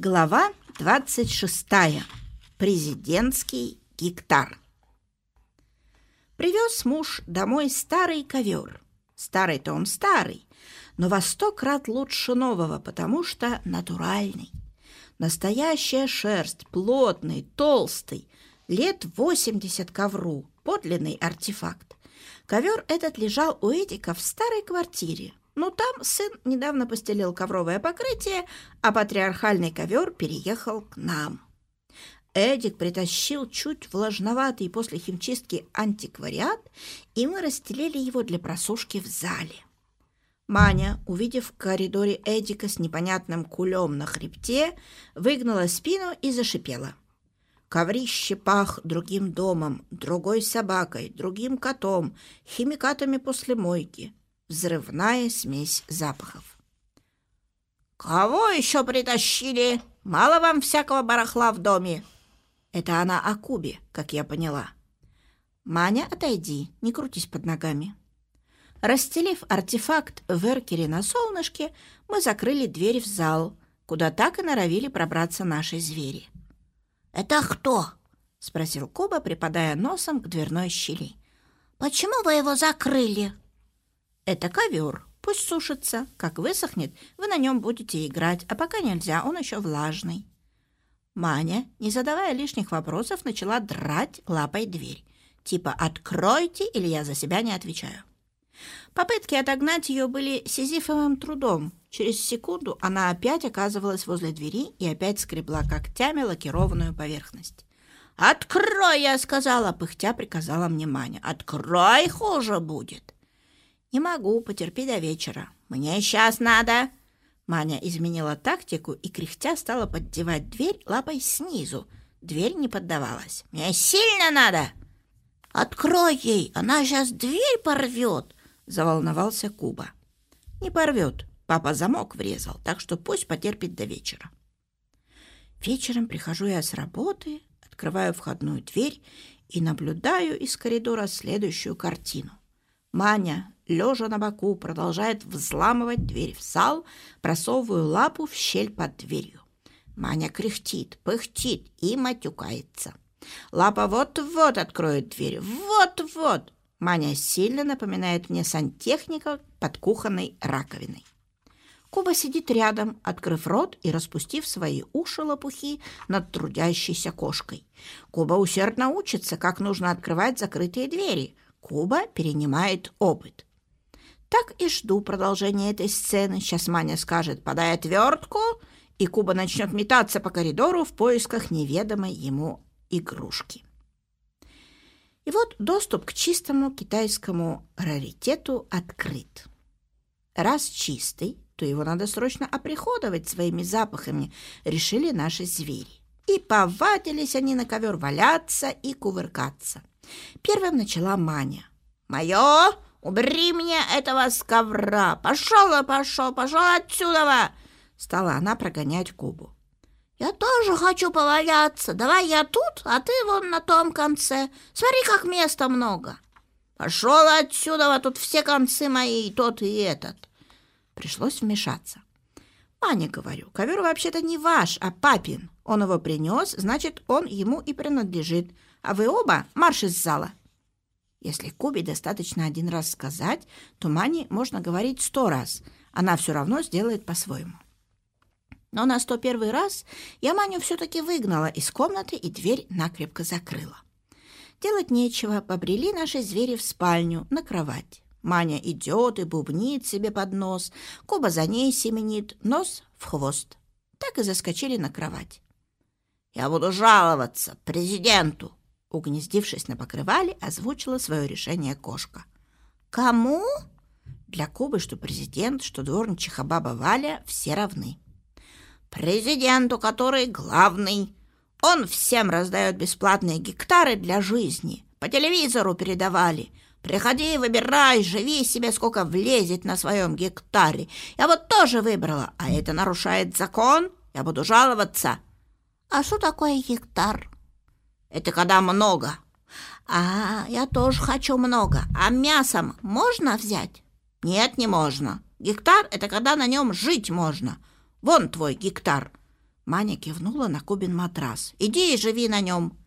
Глава 26. Президентский гектар. Привез муж домой старый ковер. Старый-то он старый, но во сто крат лучше нового, потому что натуральный. Настоящая шерсть, плотный, толстый, лет 80 ковру, подлинный артефакт. Ковер этот лежал у Эдика в старой квартире, но там сын недавно постелил ковровое покрытие, а патриархальный ковер переехал к нам. Эдик притащил чуть влажноватый после химчистки антиквариат, и мы расстелили его для просушки в зале. Маня, увидев в коридоре Эдика с непонятным кулем на хребте, выгнула спину и зашипела. Коврище пах другим домом, другой собакой, другим котом, химикатами после мойки взрывная смесь запахов. «Кого еще притащили? Мало вам всякого барахла в доме?» Это она о Кубе, как я поняла. «Маня, отойди, не крутись под ногами». Расстелив артефакт в эркере на солнышке, мы закрыли дверь в зал, куда так и норовили пробраться наши звери. «Это кто?» — спросил Куба, припадая носом к дверной щели. «Почему вы его закрыли?» Это ковер. Пусть сушится. Как высохнет, вы на нем будете играть, а пока нельзя, он еще влажный. Маня, не задавая лишних вопросов, начала драть лапой дверь. Типа «откройте» или «я за себя не отвечаю». Попытки отогнать ее были сизифовым трудом. Через секунду она опять оказывалась возле двери и опять скребла когтями лакированную поверхность. «Открой!» — я сказала, пыхтя приказала мне Маня. «Открой, хуже будет!» «Не могу, потерпи до вечера. Мне сейчас надо!» Маня изменила тактику и, кряхтя, стала поддевать дверь лапой снизу. Дверь не поддавалась. «Мне сильно надо!» «Открой ей, она сейчас дверь порвет!» — заволновался Куба. «Не порвет. Папа замок врезал, так что пусть потерпит до вечера». Вечером прихожу я с работы, открываю входную дверь и наблюдаю из коридора следующую картину. Маня, лежа на боку, продолжает взламывать дверь в зал, просовываю лапу в щель под дверью. Маня кряхтит, пыхтит и матюкается. Лапа вот-вот откроет дверь, вот-вот. Маня сильно напоминает мне сантехника под кухонной раковиной. Куба сидит рядом, открыв рот и распустив свои уши лопухи над трудящейся кошкой. Куба усердно учится, как нужно открывать закрытые двери – Куба перенимает опыт. Так и жду продолжения этой сцены. Сейчас Маня скажет «подай отвертку», и Куба начнет метаться по коридору в поисках неведомой ему игрушки. И вот доступ к чистому китайскому раритету открыт. Раз чистый, то его надо срочно оприходовать своими запахами, решили наши звери. И повадились они на ковер валяться и кувыркаться. Первым начала Маня. «Мое, убери мне этого с ковра! Пошел, пошел, пошел отсюда!» Стала она прогонять Кубу. «Я тоже хочу поваляться. Давай я тут, а ты вон на том конце. Смотри, как места много!» «Пошел отсюда, тут все концы мои, и тот, и этот!» Пришлось вмешаться. «Маня, говорю, ковер вообще-то не ваш, а папин. Он его принес, значит, он ему и принадлежит а вы оба марш из зала!» Если Кубе достаточно один раз сказать, то Мане можно говорить сто раз. Она все равно сделает по-своему. Но на сто первый раз я Маню все-таки выгнала из комнаты и дверь накрепко закрыла. Делать нечего, побрели наши звери в спальню, на кровать. Маня идет и бубнит себе под нос, Куба за ней семенит, нос в хвост. Так и заскочили на кровать. «Я буду жаловаться президенту», Угнездившись на покрывале, озвучила свое решение кошка. «Кому?» Для Кубы что президент, что дворничиха баба Валя все равны. «Президенту, который главный. Он всем раздает бесплатные гектары для жизни. По телевизору передавали. Приходи, выбирай, живи себе, сколько влезет на своем гектаре. Я вот тоже выбрала, а это нарушает закон. Я буду жаловаться». «А что такое гектар?» Это когда много. А, я тоже хочу много. А мясом можно взять? Нет, не можно. Гектар — это когда на нем жить можно. Вон твой гектар. Маня кивнула на Кубин матрас. «Иди и живи на нем!»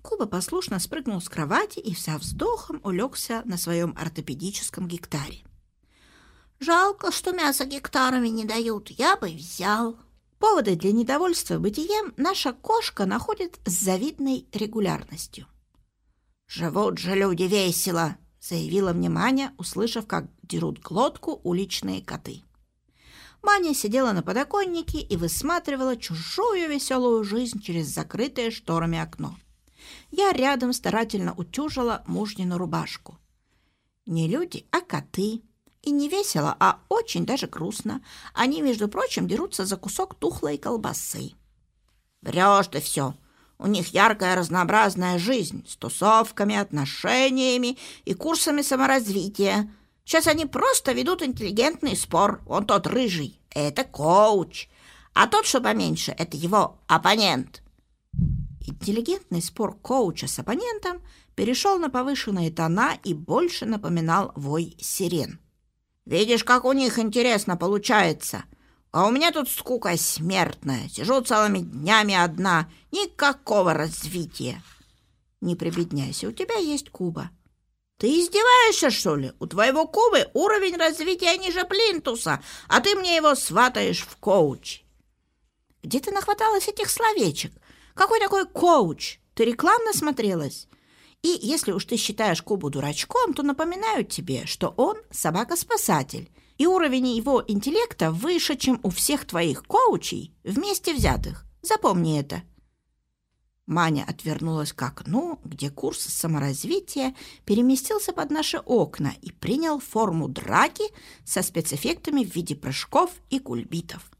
Куба послушно спрыгнул с кровати и со вздохом улегся на своем ортопедическом гектаре. «Жалко, что мясо гектарами не дают. Я бы взял». Поводы для недовольства бытием наша кошка находит с завидной регулярностью. «Живут же люди весело!» — заявила мне Маня, услышав, как дерут глотку уличные коты. Маня сидела на подоконнике и высматривала чужую веселую жизнь через закрытое шторами окно. Я рядом старательно утюжила мужнину рубашку. Не люди, а коты. И не весело, а очень даже грустно. Они, между прочим, дерутся за кусок тухлой колбасы. «Врешь ты все!» У них яркая разнообразная жизнь с тусовками, отношениями и курсами саморазвития. Сейчас они просто ведут интеллигентный спор. Он тот рыжий — это коуч, а тот, что поменьше, это его оппонент. Интеллигентный спор коуча с оппонентом перешел на повышенные тона и больше напоминал вой сирен. «Видишь, как у них интересно получается!» А у меня тут скука смертная. Сижу целыми днями одна. Никакого развития. Не прибедняйся, у тебя есть Куба. Ты издеваешься, что ли? У твоего Кубы уровень развития ниже плинтуса, а ты мне его сватаешь в коуч. Где ты нахваталась этих словечек? Какой такой коуч? Ты рекламно смотрелась? И если уж ты считаешь Кубу дурачком, то напоминаю тебе, что он собака-спасатель — и уровень его интеллекта выше, чем у всех твоих коучей вместе взятых. Запомни это». Маня отвернулась к окну, где курс саморазвития переместился под наши окна и принял форму драки со спецэффектами в виде прыжков и кульбитов.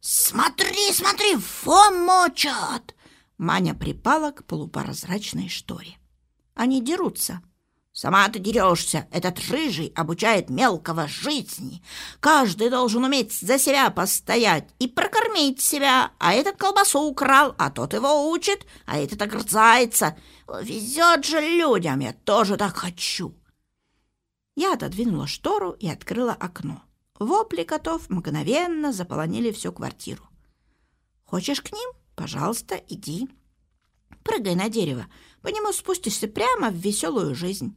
«Смотри, смотри, фом мочат!» Маня припала к полупрозрачной шторе. «Они дерутся», Сама ты дерешься. Этот рыжий обучает мелкого жизни. Каждый должен уметь за себя постоять и прокормить себя. А этот колбасу украл, а тот его учит, а этот огрызается. Везет же людям, я тоже так хочу. Я отодвинула штору и открыла окно. Вопли котов мгновенно заполонили всю квартиру. Хочешь к ним? Пожалуйста, иди. Прыгай на дерево. По нему спустишься прямо в веселую жизнь.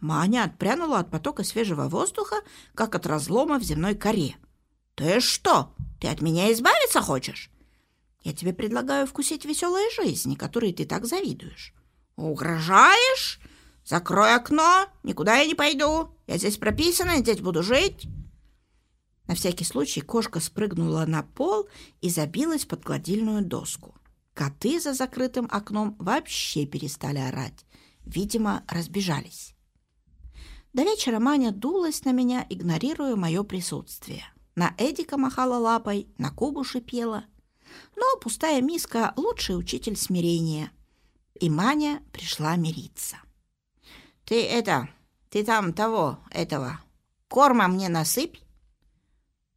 Маня отпрянула от потока свежего воздуха, как от разлома в земной коре. «Ты что, ты от меня избавиться хочешь?» «Я тебе предлагаю вкусить веселой жизни, которой ты так завидуешь». «Угрожаешь? Закрой окно, никуда я не пойду. Я здесь прописана, здесь буду жить». На всякий случай кошка спрыгнула на пол и забилась под гладильную доску. Коты за закрытым окном вообще перестали орать. Видимо, разбежались. До вечера Маня дулась на меня, игнорируя мое присутствие. На Эдика махала лапой, на Кубу шипела. Но пустая миска — лучший учитель смирения. И Маня пришла мириться. «Ты это, ты там того, этого, корма мне насыпь?»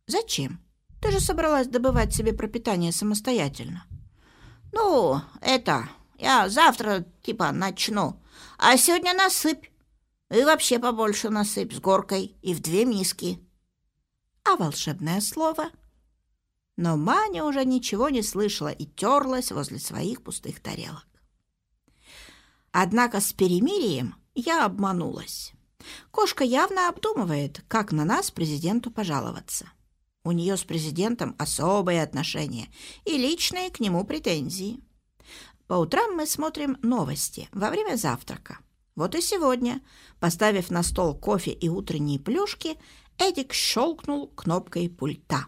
«Зачем? Ты же собралась добывать себе пропитание самостоятельно». «Ну, это, я завтра типа начну, а сегодня насыпь. И вообще побольше насыпь с горкой и в две миски. А волшебное слово? Но Маня уже ничего не слышала и терлась возле своих пустых тарелок. Однако с перемирием я обманулась. Кошка явно обдумывает, как на нас президенту пожаловаться. У нее с президентом особые отношения и личные к нему претензии. По утрам мы смотрим новости во время завтрака. Вот и сегодня, поставив на стол кофе и утренние плюшки, Эдик щелкнул кнопкой пульта.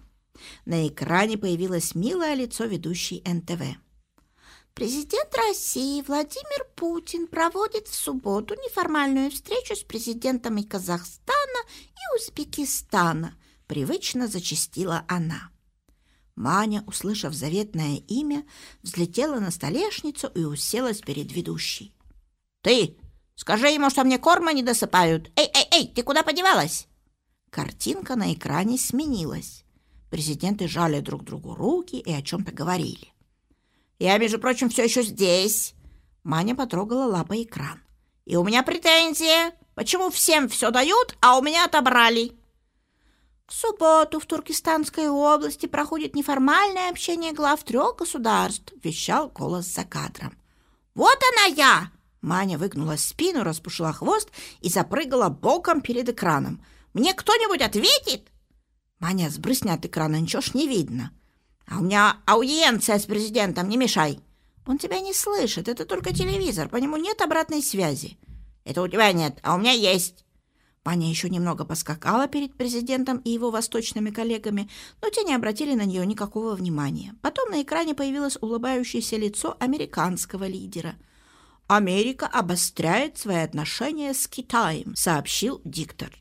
На экране появилось милое лицо ведущей НТВ. Президент России Владимир Путин проводит в субботу неформальную встречу с президентами Казахстана и Узбекистана, привычно зачастила она. Маня, услышав заветное имя, взлетела на столешницу и уселась перед ведущей. «Ты Скажи ему, что мне корма не досыпают. Эй, эй, эй, ты куда подевалась?» Картинка на экране сменилась. Президенты жали друг другу руки и о чем-то говорили. «Я, между прочим, все еще здесь!» Маня потрогала лапой экран. «И у меня претензия. Почему всем все дают, а у меня отобрали?» В субботу в Туркестанской области проходит неформальное общение глав трех государств, вещал голос за кадром. Вот она я! Маня выгнула спину, распушила хвост и запрыгала боком перед экраном. Мне кто-нибудь ответит? Маня, сбрысни от экрана, ничего ж не видно. А у меня аудиенция с президентом, не мешай. Он тебя не слышит, это только телевизор, по нему нет обратной связи. Это у тебя нет, а у меня есть. Маня еще немного поскакала перед президентом и его восточными коллегами, но те не обратили на нее никакого внимания. Потом на экране появилось улыбающееся лицо американского лидера. «Америка обостряет свои отношения с Китаем», — сообщил диктор.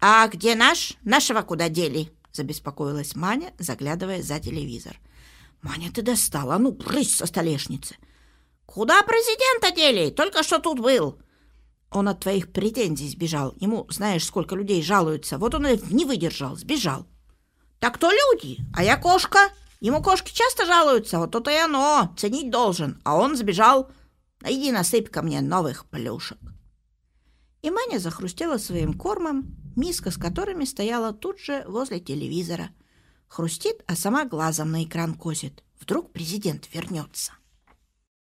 «А где наш? Нашего куда дели?» — забеспокоилась Маня, заглядывая за телевизор. «Маня, ты достала, ну, брысь со столешницы!» «Куда президента дели? Только что тут был!» Он от твоих претензий сбежал. Ему, знаешь, сколько людей жалуются. Вот он не выдержал, сбежал. Так то люди, а я кошка. Ему кошки часто жалуются, вот то-то и оно, ценить должен. А он сбежал. Иди насыпь ко мне новых плюшек. И Маня захрустела своим кормом, миска с которыми стояла тут же возле телевизора. Хрустит, а сама глазом на экран косит. Вдруг президент вернется.